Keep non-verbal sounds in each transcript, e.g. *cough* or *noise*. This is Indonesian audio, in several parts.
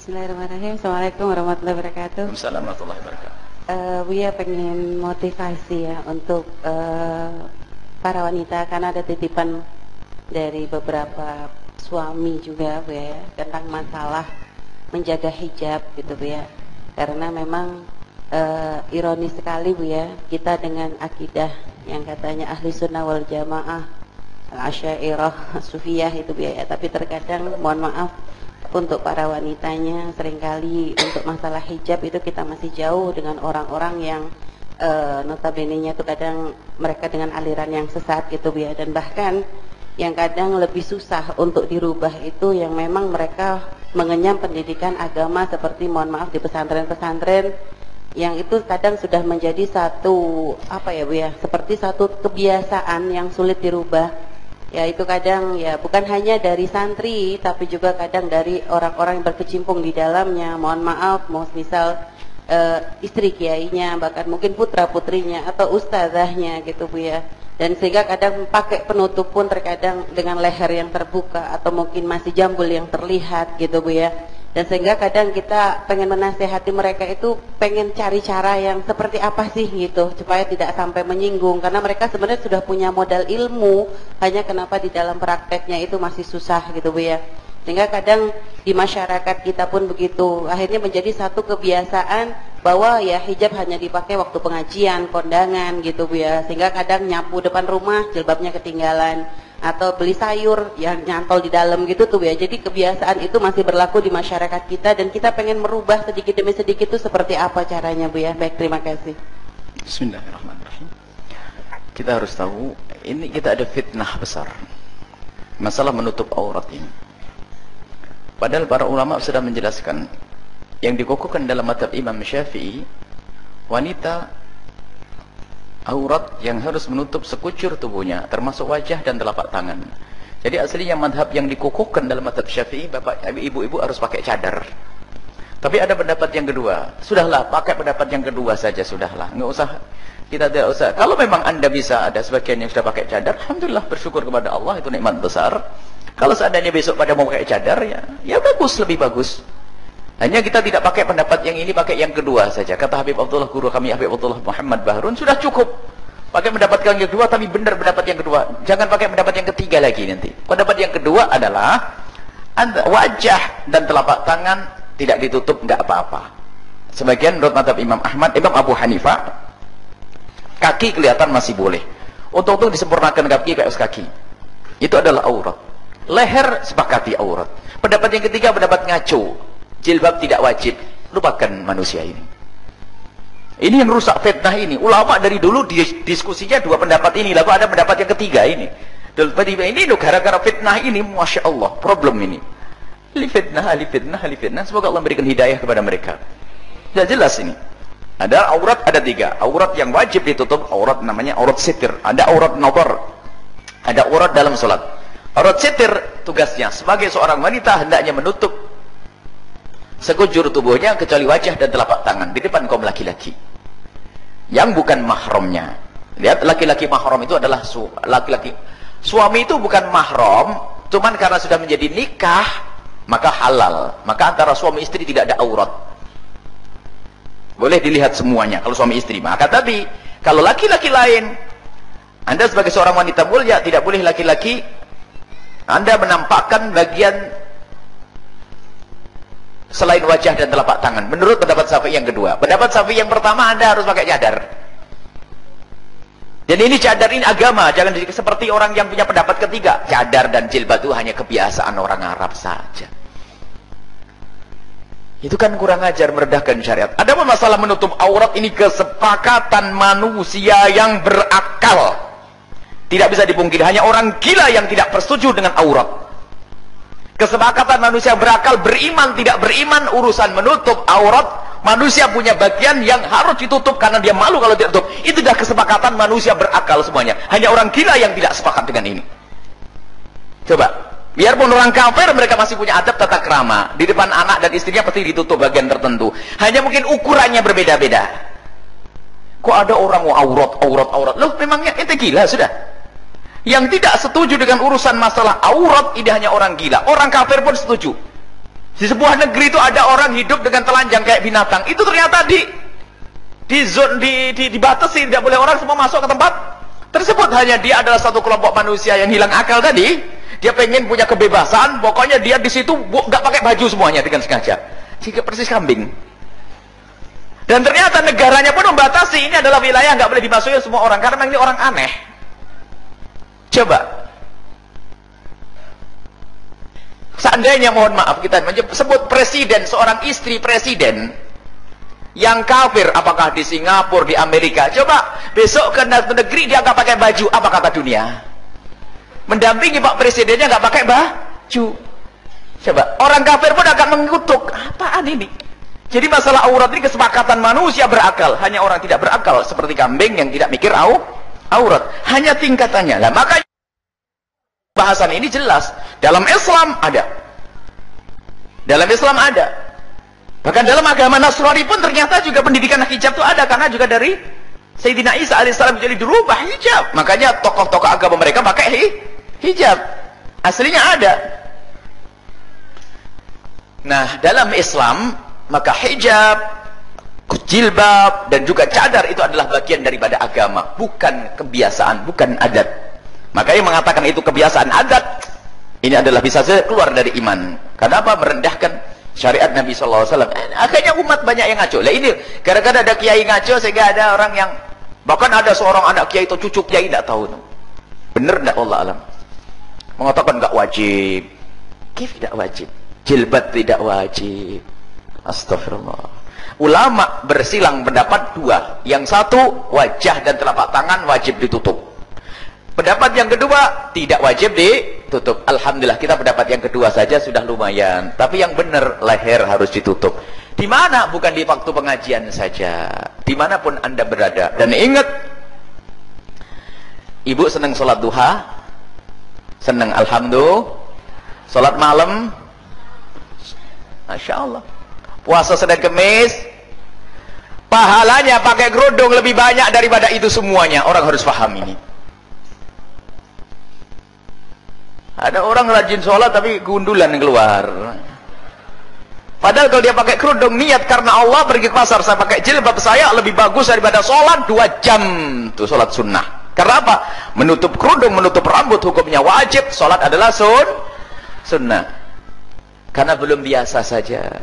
Bismillahirrahmanirrahim. Assalamualaikum warahmatullahi wabarakatuh. Assalamualaikum warahmatullahi wabarakatuh. Uh, Buya pengen motivasi ya untuk uh, para wanita karena ada titipan dari beberapa suami juga Bu ya tentang masalah menjaga hijab gitu Bu ya. Karena memang uh, ironis sekali Bu ya, kita dengan akidah yang katanya ahli sunnah wal jamaah al-asyairah sufiyah itu Bu ya, tapi terkadang mohon maaf untuk para wanitanya sering kali untuk masalah hijab itu kita masih jauh dengan orang-orang yang uh, notabene-nya itu kadang mereka dengan aliran yang sesat gitu ya dan bahkan yang kadang lebih susah untuk dirubah itu yang memang mereka mengenyam pendidikan agama seperti mohon maaf di pesantren-pesantren yang itu kadang sudah menjadi satu apa ya Bu ya seperti satu kebiasaan yang sulit dirubah ya itu kadang ya bukan hanya dari santri tapi juga kadang dari orang-orang yang berkecimpung di dalamnya. Mohon maaf mau misal uh, istri kiainya bahkan mungkin putra putrinya atau ustazahnya gitu bu ya. Dan sehingga kadang pakai penutup pun terkadang dengan leher yang terbuka atau mungkin masih jambul yang terlihat gitu bu ya dan sehingga kadang kita pengen menasehati mereka itu pengen cari cara yang seperti apa sih gitu supaya tidak sampai menyinggung. Karena mereka sebenarnya sudah punya modal ilmu hanya kenapa di dalam prakteknya itu masih susah gitu Bu ya. Sehingga kadang di masyarakat kita pun begitu. Akhirnya menjadi satu kebiasaan bahwa ya hijab hanya dipakai waktu pengajian kondangan gitu Bu ya. Sehingga kadang nyapu depan rumah jilbabnya ketinggalan atau beli sayur yang nyantol di dalam gitu tuh ya. Jadi kebiasaan itu masih berlaku di masyarakat kita dan kita pengen merubah sedikit demi sedikit itu seperti apa caranya Bu ya. Baik, terima kasih. Bismillahirrahmanirrahim. Kita harus tahu ini kita ada fitnah besar. Masalah menutup aurat ini. Padahal para ulama sudah menjelaskan yang dikukuhkan dalam madhab Imam Syafi'i wanita aurat yang harus menutup sekucur tubuhnya termasuk wajah dan telapak tangan. Jadi aslinya madhab yang dikukuhkan dalam madhab syafi'i bapak ibu-ibu harus pakai cadar. Tapi ada pendapat yang kedua. Sudahlah pakai pendapat yang kedua saja sudahlah. Nggak usah kita tidak usah. Kalau memang anda bisa ada sebagian yang sudah pakai cadar Alhamdulillah bersyukur kepada Allah itu nikmat besar. Kalau seandainya besok pada mau pakai cadar ya ya bagus lebih bagus hanya kita tidak pakai pendapat yang ini, pakai yang kedua saja. Kata Habib Abdullah, guru kami Habib Abdullah Muhammad Bahrun, sudah cukup. Pakai pendapat yang kedua, tapi benar pendapat yang kedua. Jangan pakai pendapat yang ketiga lagi nanti. Pendapat yang kedua adalah, wajah dan telapak tangan tidak ditutup, nggak apa-apa. Sebagian menurut madhab Imam Ahmad, Imam Abu Hanifah, kaki kelihatan masih boleh. Untuk itu disempurnakan kaki kayak kaki. Itu adalah aurat. Leher sepakati aurat. Pendapat yang ketiga pendapat ngaco jilbab tidak wajib. Lupakan manusia ini. Ini yang rusak fitnah ini. Ulama dari dulu diskusinya dua pendapat ini. Lalu ada pendapat yang ketiga ini. Ini gara-gara fitnah ini Masya Allah problem ini. Li fitnah, li fitnah, li fitnah. Semoga Allah memberikan hidayah kepada mereka. Tidak jelas ini. Ada aurat ada tiga. Aurat yang wajib ditutup aurat namanya aurat sitir. Ada aurat nazar. Ada aurat dalam sholat. Aurat sitir tugasnya sebagai seorang wanita hendaknya menutup sekujur tubuhnya kecuali wajah dan telapak tangan di depan kaum laki-laki. Yang bukan mahramnya. Lihat laki-laki mahram itu adalah laki-laki. Su suami itu bukan mahram cuman karena sudah menjadi nikah maka halal. Maka antara suami istri tidak ada aurat. Boleh dilihat semuanya kalau suami istri. Maka tadi kalau laki-laki lain anda sebagai seorang wanita mulia tidak boleh laki-laki anda menampakkan bagian selain wajah dan telapak tangan. Menurut pendapat Syafi'i yang kedua. Pendapat Syafi'i yang pertama anda harus pakai cadar. Dan ini cadar ini agama. Jangan seperti orang yang punya pendapat ketiga. Cadar dan jilbab itu hanya kebiasaan orang Arab saja. Itu kan kurang ajar meredahkan syariat. Ada apa masalah menutup aurat ini kesepakatan manusia yang berakal. Tidak bisa dipungkiri. Hanya orang gila yang tidak bersetuju dengan aurat kesepakatan manusia berakal beriman tidak beriman urusan menutup aurat. Manusia punya bagian yang harus ditutup karena dia malu kalau tidak tutup. Itu sudah kesepakatan manusia berakal semuanya. Hanya orang gila yang tidak sepakat dengan ini. Coba biarpun orang kafir mereka masih punya adab tata krama. Di depan anak dan istrinya pasti ditutup bagian tertentu. Hanya mungkin ukurannya berbeda-beda. Kok ada orang mau aurat aurat aurat? Loh memangnya itu gila? Sudah yang tidak setuju dengan urusan masalah aurat ini hanya orang gila orang kafir pun setuju Di sebuah negeri itu ada orang hidup dengan telanjang kayak binatang. Itu ternyata di di zone di, di dibatasi tidak boleh orang semua masuk ke tempat tersebut. Hanya dia adalah satu kelompok manusia yang hilang akal tadi. Dia pengen punya kebebasan, pokoknya dia di situ nggak pakai baju semuanya dengan sengaja. Jika persis kambing. Dan ternyata negaranya pun membatasi ini adalah wilayah nggak boleh dimasuki semua orang karena ini orang aneh. Coba Seandainya mohon maaf kita sebut presiden, seorang istri presiden yang kafir, apakah di Singapura, di Amerika. Coba besok ke negeri dia nggak pakai baju, apa kata dunia? Mendampingi Pak Presidennya nggak pakai baju. Coba orang kafir pun akan mengutuk. Apaan ini? Jadi masalah aurat ini kesepakatan manusia berakal. Hanya orang tidak berakal seperti kambing yang tidak mikir au, aurat. Hanya tingkatannya. Lah makanya bahasan ini jelas. Dalam Islam ada. Dalam Islam ada. Bahkan dalam agama Nasrani pun ternyata juga pendidikan hijab itu ada karena juga dari Sayyidina Isa alaihissalam jadi dirubah hijab. Makanya tokoh-tokoh agama mereka pakai hijab. Aslinya ada. Nah, dalam Islam maka hijab, jilbab dan juga cadar itu adalah bagian daripada agama, bukan kebiasaan, bukan adat. Makanya mengatakan itu kebiasaan adat, ini adalah bisa saja keluar dari iman. Kenapa merendahkan syariat Nabi SAW? Eh, akhirnya umat banyak yang ngaco. Lah ini gara-gara ada kiai ngaco sehingga ada orang yang bahkan ada seorang anak kiai itu cucu kiai tidak tahu. Benar tidak Allah alam? Mengatakan nggak wajib. Kif tidak wajib. Jilbab tidak wajib. Astagfirullah. Ulama bersilang pendapat dua. Yang satu, wajah dan telapak tangan wajib ditutup. Pendapat yang kedua, tidak wajib ditutup. Alhamdulillah kita pendapat yang kedua saja sudah lumayan. Tapi yang benar, leher harus ditutup. Di mana? Bukan di waktu pengajian saja. Di mana pun anda berada. Dan ingat, ibu senang sholat duha? Senang Alhamdulillah. Sholat malam? Masya Allah. Puasa sedang kemis? Pahalanya pakai kerudung lebih banyak daripada itu semuanya. Orang harus paham ini. Ada orang rajin sholat tapi gundulan keluar. Padahal kalau dia pakai kerudung niat karena Allah pergi ke pasar saya pakai jilbab saya lebih bagus daripada sholat dua jam tuh sholat sunnah. Karena apa? Menutup kerudung, menutup rambut hukumnya wajib. Sholat adalah sun sunnah. Karena belum biasa saja.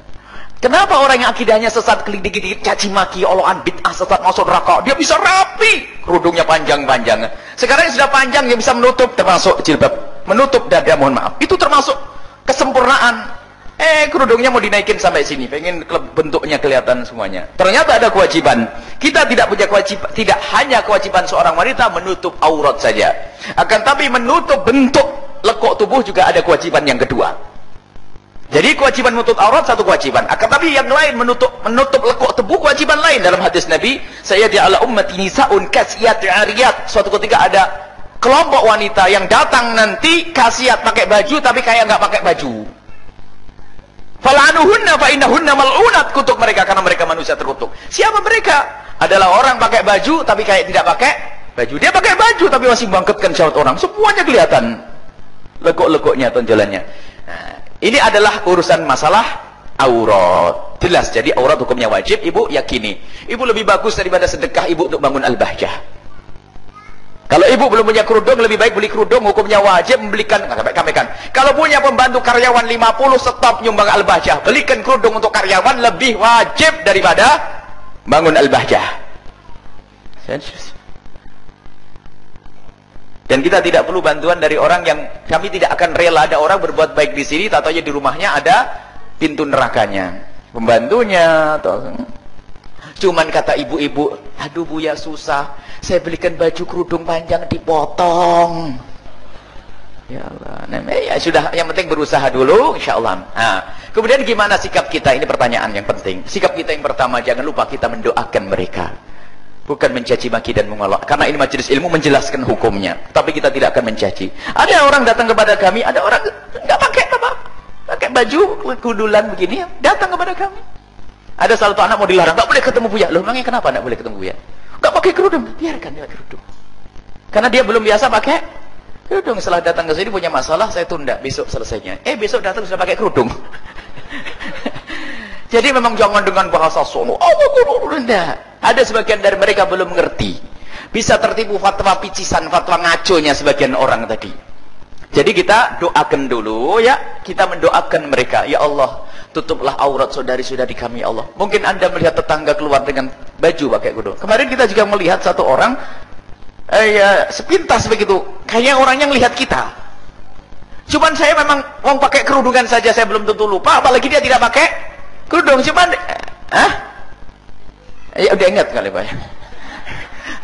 Kenapa orang yang akidahnya sesat dikit-dikit caci maki oloan bid'ah sesat masuk neraka? Dia bisa rapi. Kerudungnya panjang-panjang sekarang yang sudah panjang yang bisa menutup termasuk jilbab. Menutup dada mohon maaf. Itu termasuk kesempurnaan. Eh kerudungnya mau dinaikin sampai sini. Pengen bentuknya kelihatan semuanya. Ternyata ada kewajiban. Kita tidak punya kewajiban tidak hanya kewajiban seorang wanita menutup aurat saja. Akan tapi menutup bentuk lekuk tubuh juga ada kewajiban yang kedua jadi kewajiban menutup aurat satu kewajiban. Akan tapi yang lain menutup menutup lekuk tubuh kewajiban lain dalam hadis Nabi. Saya di ala ummati nisaun kasiyat ariyat. Suatu ketika ada kelompok wanita yang datang nanti kasiat pakai baju tapi kayak nggak pakai baju. Falanuhunna fa innahunna mal'unat. Kutuk mereka karena mereka manusia terkutuk. Siapa mereka? Adalah orang pakai baju tapi kayak tidak pakai baju. Dia pakai baju tapi masih membangkitkan syahwat orang. Semuanya kelihatan. Lekuk-lekuknya tonjolannya ini adalah urusan masalah aurat jelas jadi aurat hukumnya wajib ibu yakini ibu lebih bagus daripada sedekah ibu untuk bangun al-bahjah kalau ibu belum punya kerudung, lebih baik beli kerudung, hukumnya wajib membelikan, sampai kami kan. Kalau punya pembantu karyawan 50, stop nyumbang al-bahjah. Belikan kerudung untuk karyawan lebih wajib daripada bangun al-bahjah. Dan kita tidak perlu bantuan dari orang yang kami tidak akan rela. Ada orang berbuat baik di sini, tatanya di rumahnya ada pintu nerakanya. Pembantunya atau cuman kata ibu-ibu, aduh bu ya susah. Saya belikan baju kerudung panjang dipotong. Ya Allah nah, ya sudah yang penting berusaha dulu insya Allah nah, kemudian gimana sikap kita? Ini pertanyaan yang penting. Sikap kita yang pertama jangan lupa kita mendoakan mereka bukan mencaci maki dan mengolok karena ini majelis ilmu menjelaskan hukumnya tapi kita tidak akan mencaci ada orang datang kepada kami ada orang nggak pakai apa pakai baju kudulan begini datang kepada kami ada salah satu anak mau dilarang nggak boleh ketemu buya loh memangnya kenapa nggak boleh ketemu buya Gak pakai kerudung, biarkan dia kerudung. Karena dia belum biasa pakai kerudung. Setelah datang ke sini punya masalah, saya tunda besok selesainya. Eh besok datang sudah pakai kerudung. *laughs* Jadi memang jangan dengan bahasa sono. Oh, enggak. Ada sebagian dari mereka belum mengerti. Bisa tertipu fatwa picisan, fatwa ngaconya sebagian orang tadi. Jadi kita doakan dulu ya, kita mendoakan mereka. Ya Allah, tutuplah aurat saudari-saudari kami ya Allah. Mungkin Anda melihat tetangga keluar dengan baju pakai kerudung. Kemarin kita juga melihat satu orang eh, ya, sepintas begitu. Kayaknya orangnya melihat kita. Cuman saya memang mau pakai kerudungan saja saya belum tentu lupa, apalagi dia tidak pakai kerudung. Cuman, ah, ya udah ingat kali pak.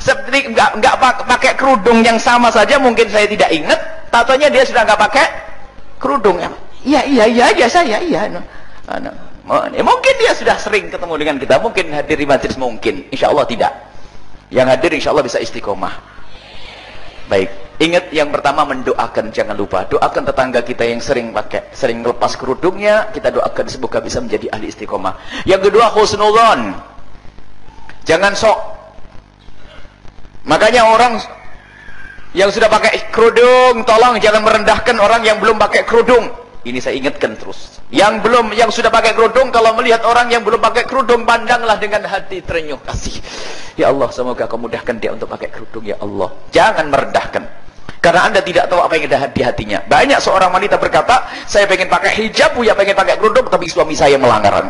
Seperti nggak nggak pakai kerudung yang sama saja mungkin saya tidak ingat. Tatonya dia sudah nggak pakai kerudung. Iya iya iya iya saya iya. No. No. Ya, mungkin dia sudah sering ketemu dengan kita. Mungkin hadir di majelis mungkin. Insya Allah tidak. Yang hadir insya Allah bisa istiqomah. Baik. Ingat yang pertama mendoakan jangan lupa doakan tetangga kita yang sering pakai sering lepas kerudungnya kita doakan semoga bisa menjadi ahli istiqomah. Yang kedua husnudzon. Jangan sok. Makanya orang yang sudah pakai kerudung tolong jangan merendahkan orang yang belum pakai kerudung. Ini saya ingatkan terus. Yang belum yang sudah pakai kerudung kalau melihat orang yang belum pakai kerudung pandanglah dengan hati terenyuh kasih. Ya Allah semoga kau mudahkan dia untuk pakai kerudung ya Allah. Jangan merendahkan. Karena anda tidak tahu apa yang ada di hatinya. Banyak seorang wanita berkata, saya pengen pakai hijab, ya pengen pakai kerudung, tapi suami saya melanggaran.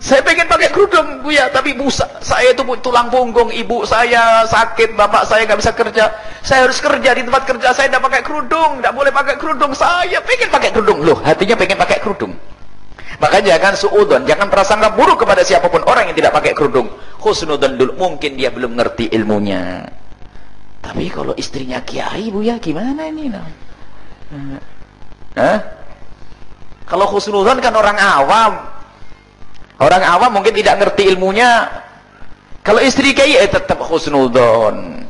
Saya pengen pakai kerudung, ya, tapi busa, saya itu tulang punggung, ibu saya sakit, bapak saya nggak bisa kerja. Saya harus kerja di tempat kerja saya tidak pakai kerudung, tidak boleh pakai kerudung. Saya pengen pakai kerudung, loh, hatinya pengen pakai kerudung. Maka jangan suudon, jangan prasangka buruk kepada siapa pun orang yang tidak pakai kerudung. Khusnudon dulu, mungkin dia belum ngerti ilmunya. Tapi kalau istrinya kiai bu ya gimana ini? Nah? Hah? Kalau khusnudon kan orang awam. Orang awam mungkin tidak ngerti ilmunya. Kalau istri kiai eh, tetap khusnudon.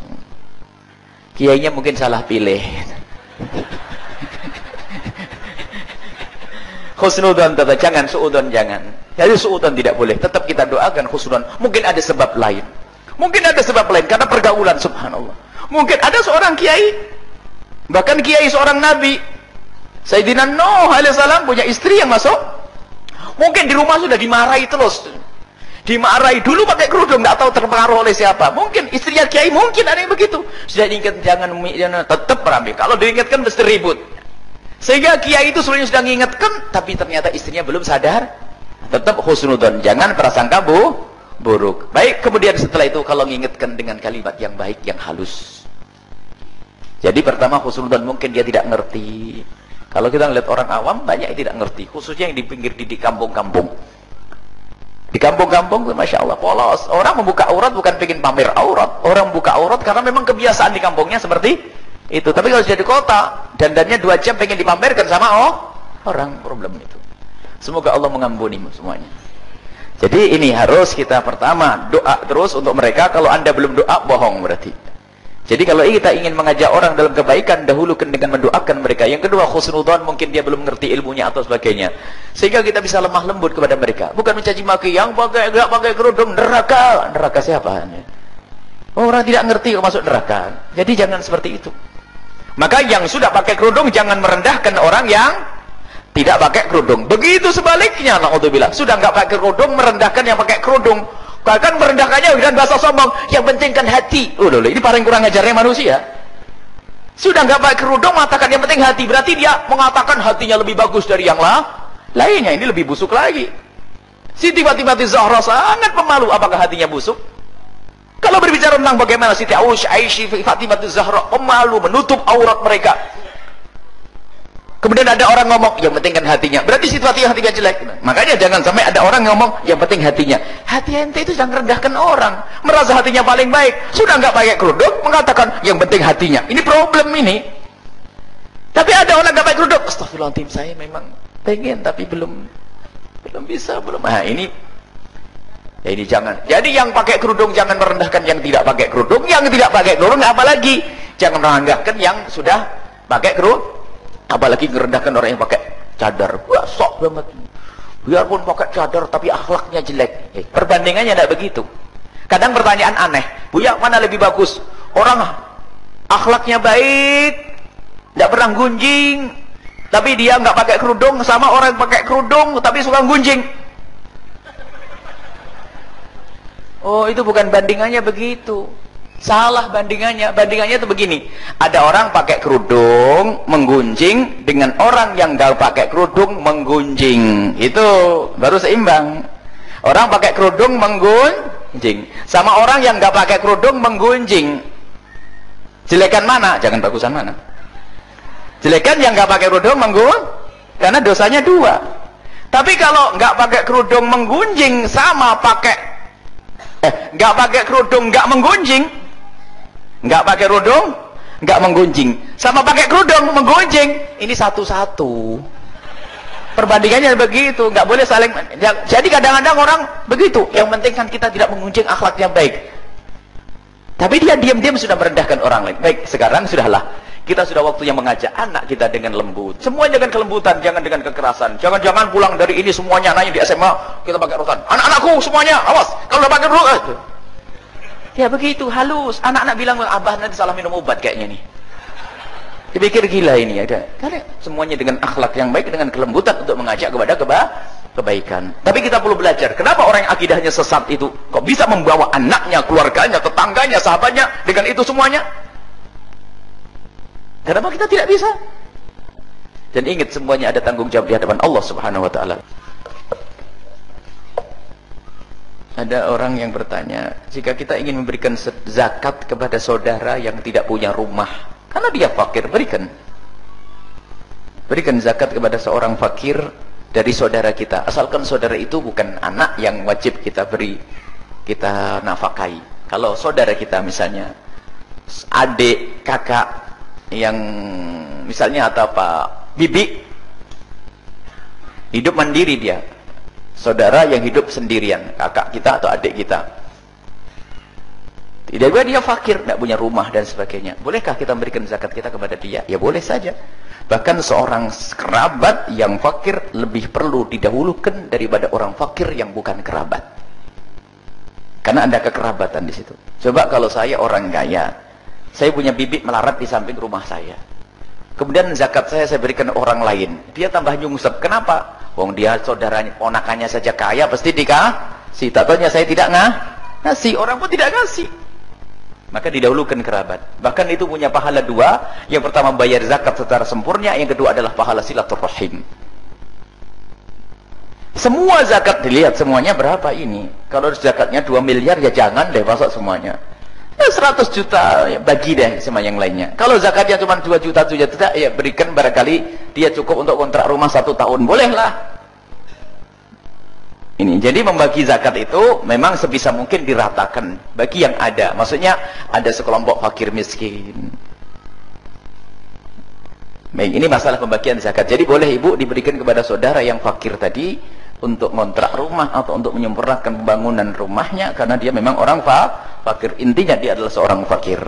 Kiainya mungkin salah pilih. *laughs* khusnudon tetap jangan suudon jangan. Jadi suudon tidak boleh. Tetap kita doakan khusnudon. Mungkin ada sebab lain. Mungkin ada sebab lain karena pergaulan subhanallah. Mungkin ada seorang kiai, bahkan kiai seorang nabi, Sayyidina Nuh alaihissalam punya istri yang masuk. Mungkin di rumah sudah dimarahi terus. Dimarahi dulu pakai kerudung, nggak tahu terpengaruh oleh siapa. Mungkin istrinya kiai mungkin ada yang begitu. Sudah diingat jangan tetap ramai. Kalau diingatkan mesti ribut. Sehingga kiai itu sebenarnya sudah mengingatkan, tapi ternyata istrinya belum sadar. Tetap husnudon, jangan prasangka bu, buruk. Baik, kemudian setelah itu kalau mengingatkan dengan kalimat yang baik, yang halus. Jadi pertama khusnudan mungkin dia tidak ngerti. Kalau kita lihat orang awam banyak yang tidak ngerti, khususnya yang di pinggir di kampung-kampung. Di kampung-kampung, masya Allah, polos. Orang membuka aurat bukan pengen pamer aurat. Orang membuka aurat karena memang kebiasaan di kampungnya seperti itu. Tapi kalau sudah di kota, dandannya dua jam pengen dipamerkan sama oh orang problem itu. Semoga Allah mengampuni semuanya. Jadi ini harus kita pertama doa terus untuk mereka. Kalau anda belum doa, bohong berarti. Jadi kalau kita ingin mengajak orang dalam kebaikan, dahulukan dengan mendoakan mereka. Yang kedua, khusnudhan, mungkin dia belum mengerti ilmunya atau sebagainya. Sehingga kita bisa lemah lembut kepada mereka. Bukan mencaci maki, yang pakai enggak pakai kerudung, neraka. Neraka siapa? Orang tidak ngerti masuk neraka. Jadi jangan seperti itu. Maka yang sudah pakai kerudung, jangan merendahkan orang yang tidak pakai kerudung. Begitu sebaliknya, bilang Sudah enggak pakai kerudung, merendahkan yang pakai kerudung bahkan merendahkannya dengan bahasa sombong. Yang penting kan hati. Oh loh, ini paling kurang ajarnya manusia. Sudah nggak pakai kerudung mengatakan yang penting hati. Berarti dia mengatakan hatinya lebih bagus dari yang lah lainnya. Ini lebih busuk lagi. Siti Fatimah Zahra sangat pemalu apakah hatinya busuk. Kalau berbicara tentang bagaimana Siti Aisyah Fatimah Zahra pemalu menutup aurat mereka Kemudian ada orang ngomong, yang penting kan hatinya. Berarti situasi hatinya jelek. Makanya jangan sampai ada orang ngomong, yang penting hatinya. Hati ente itu sedang merendahkan orang. Merasa hatinya paling baik. Sudah nggak pakai kerudung, mengatakan, yang penting hatinya. Ini problem ini. Tapi ada orang nggak pakai kerudung. Astagfirullahaladzim, saya memang pengen, tapi belum belum bisa. belum. Nah ini Ya ini jangan. Jadi yang pakai kerudung jangan merendahkan yang tidak pakai kerudung. Yang tidak pakai kerudung apalagi jangan merendahkan yang sudah pakai kerudung apalagi merendahkan orang yang pakai cadar. Wah sok banget. Biarpun pakai cadar tapi akhlaknya jelek. Eh, perbandingannya tidak begitu. Kadang pertanyaan aneh. Buya mana lebih bagus? Orang akhlaknya baik tidak pernah gunjing Tapi dia nggak pakai kerudung sama orang yang pakai kerudung tapi suka gunjing. Oh, itu bukan bandingannya begitu. Salah bandingannya. Bandingannya itu begini. Ada orang pakai kerudung menggunjing dengan orang yang nggak pakai kerudung menggunjing. Itu baru seimbang. Orang pakai kerudung menggunjing sama orang yang nggak pakai kerudung menggunjing. Jelekan mana? Jangan bagusan mana? Jelekan yang nggak pakai kerudung menggunjing karena dosanya dua. Tapi kalau nggak pakai kerudung menggunjing sama pakai eh nggak pakai kerudung nggak menggunjing, nggak pakai kerudung nggak menggunjing, sama pakai kerudung menggunjing, ini satu-satu. Perbandingannya begitu, nggak boleh saling. Jadi kadang-kadang orang begitu. Yang penting kan kita tidak menggunjing akhlak yang baik. Tapi dia diam-diam sudah merendahkan orang lain. Baik, sekarang sudahlah kita sudah waktunya mengajak anak kita dengan lembut. Semuanya dengan kelembutan, jangan dengan kekerasan. Jangan-jangan pulang dari ini semuanya anaknya di SMA, kita pakai rutan. Anak-anakku semuanya, awas. Kalau udah pakai dulu. Ya begitu, halus. Anak-anak bilang, abah nanti salah minum obat kayaknya nih. Dipikir gila ini ya. Karena semuanya dengan akhlak yang baik, dengan kelembutan untuk mengajak kepada keba kebaikan. Tapi kita perlu belajar. Kenapa orang yang akidahnya sesat itu kok bisa membawa anaknya, keluarganya, tetangganya, sahabatnya dengan itu semuanya? Kenapa kita tidak bisa? Dan ingat semuanya ada tanggung jawab di hadapan Allah Subhanahu wa taala. Ada orang yang bertanya, jika kita ingin memberikan zakat kepada saudara yang tidak punya rumah, karena dia fakir, berikan. Berikan zakat kepada seorang fakir dari saudara kita. Asalkan saudara itu bukan anak yang wajib kita beri, kita nafkahi. Kalau saudara kita misalnya, adik, kakak, yang misalnya atau apa bibi hidup mandiri dia saudara yang hidup sendirian kakak kita atau adik kita tidak juga dia fakir tidak punya rumah dan sebagainya bolehkah kita memberikan zakat kita kepada dia ya boleh saja bahkan seorang kerabat yang fakir lebih perlu didahulukan daripada orang fakir yang bukan kerabat karena ada kekerabatan di situ coba kalau saya orang kaya saya punya bibit melarat di samping rumah saya. Kemudian zakat saya saya berikan orang lain. Dia tambah nyungsep. Kenapa? Wong dia saudaranya, ponakannya saja kaya, pasti dikasih. Tak tahunya saya tidak ngah, ngasih. Orang pun tidak ngasih. Maka didahulukan kerabat. Bahkan itu punya pahala dua. Yang pertama bayar zakat secara sempurna. Yang kedua adalah pahala silaturrahim. Semua zakat dilihat semuanya berapa ini. Kalau zakatnya 2 miliar ya jangan deh masuk semuanya ya 100 juta ya, bagi deh sama yang lainnya. Kalau zakatnya cuma 2 juta 7 juta ya berikan barangkali dia cukup untuk kontrak rumah satu tahun. Bolehlah. Ini jadi membagi zakat itu memang sebisa mungkin diratakan bagi yang ada. Maksudnya ada sekelompok fakir miskin. Ini masalah pembagian zakat. Jadi boleh ibu diberikan kepada saudara yang fakir tadi untuk ngontrak rumah atau untuk menyempurnakan pembangunan rumahnya karena dia memang orang fa fakir. Intinya dia adalah seorang fakir